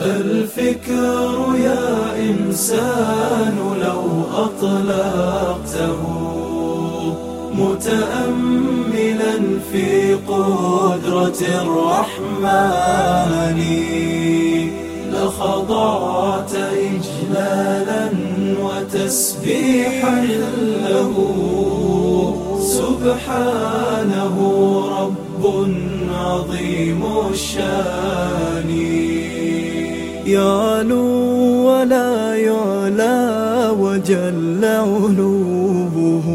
الفكر يا إنسان لو أطلقته متأملا في قدرة الرحمن لخضعت إجلالا وتسبيحا له سبحانه رب عظيم الشان يعلو ولا يعلى وجل علوه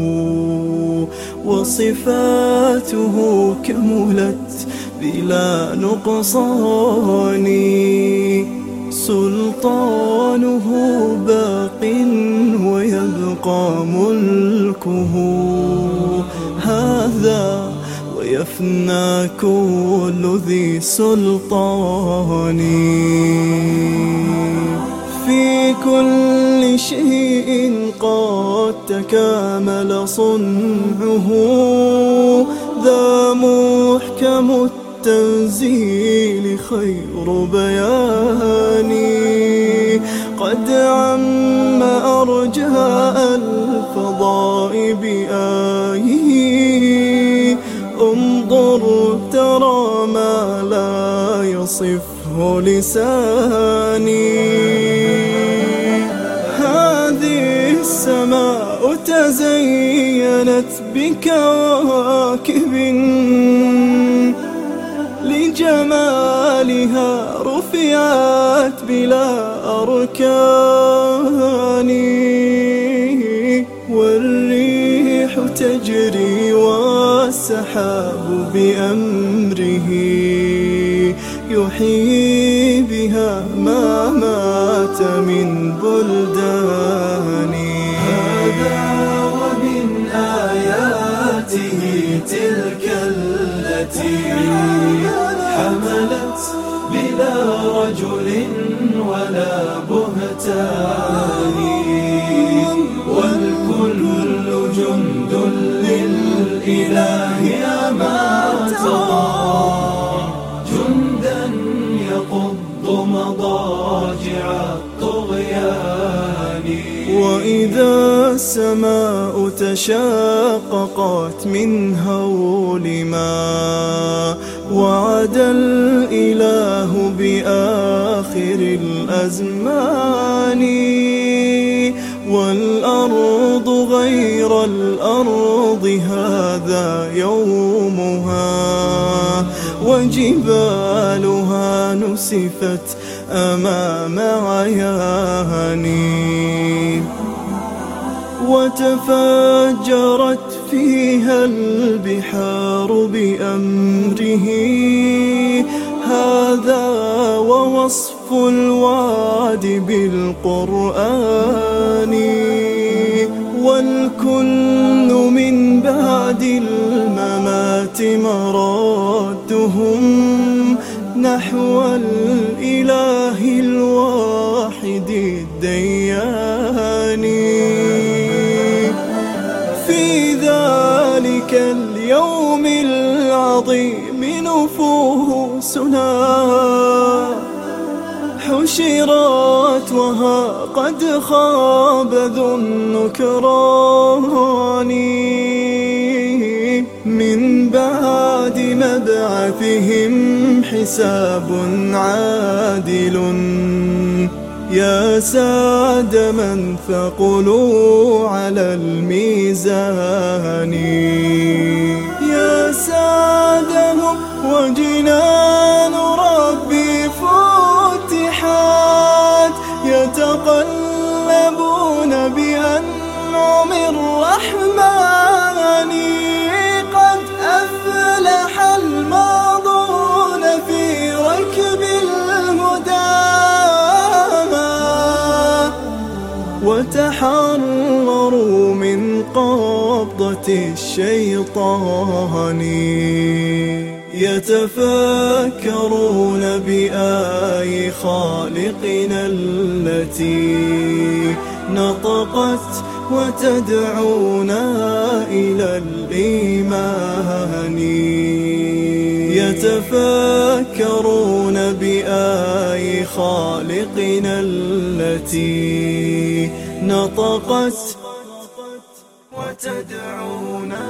وصفاته كملت بلا نقصان. سلطانه باق ويبقى ملكه. هذا ويفنى كل ذي سلطان. كل شيء قد تكامل صنعه. ذا محكم التنزيل خير بياني قد عم أرجاء الفضاء بآيه انظر ترى ما لا يصفه لساني. تزينت بكواكب لجمالها رفعت بلا أركان والريح تجري والسحاب بأمره يحيي بها ما مات من بلدان تلك التي حملت بلا رجل ولا بهتان. والكل جند للإله ما ترى. وإذا السماء تشاققت من هول ما وعد الإله بآخر الأزمان والأرض غير الأرض هذا يومها وجبالها نسفت أمام عياني. وتفجرت فيها البحار بأمره. هذا ووصف الوعد بالقرآن. والكل من بعد الممات مرادهم. نحو الإله الواحد الديان. في ذلك اليوم العظيم نفوسنا. حشرت وها قد خاب ذو النكران. بعد مبعثهم حساب عادل. يا سعد من ثقلوا على الميزان. يا سعدهم وجنان ربي فتحت. يتقلبون بأنعم الرحمن. الشيطان يتفكرون بآي خالقنا التي نطقت وتدعونا إلى الإيمان. يتفكرون بآي خالقنا التي نطقت وتدعونا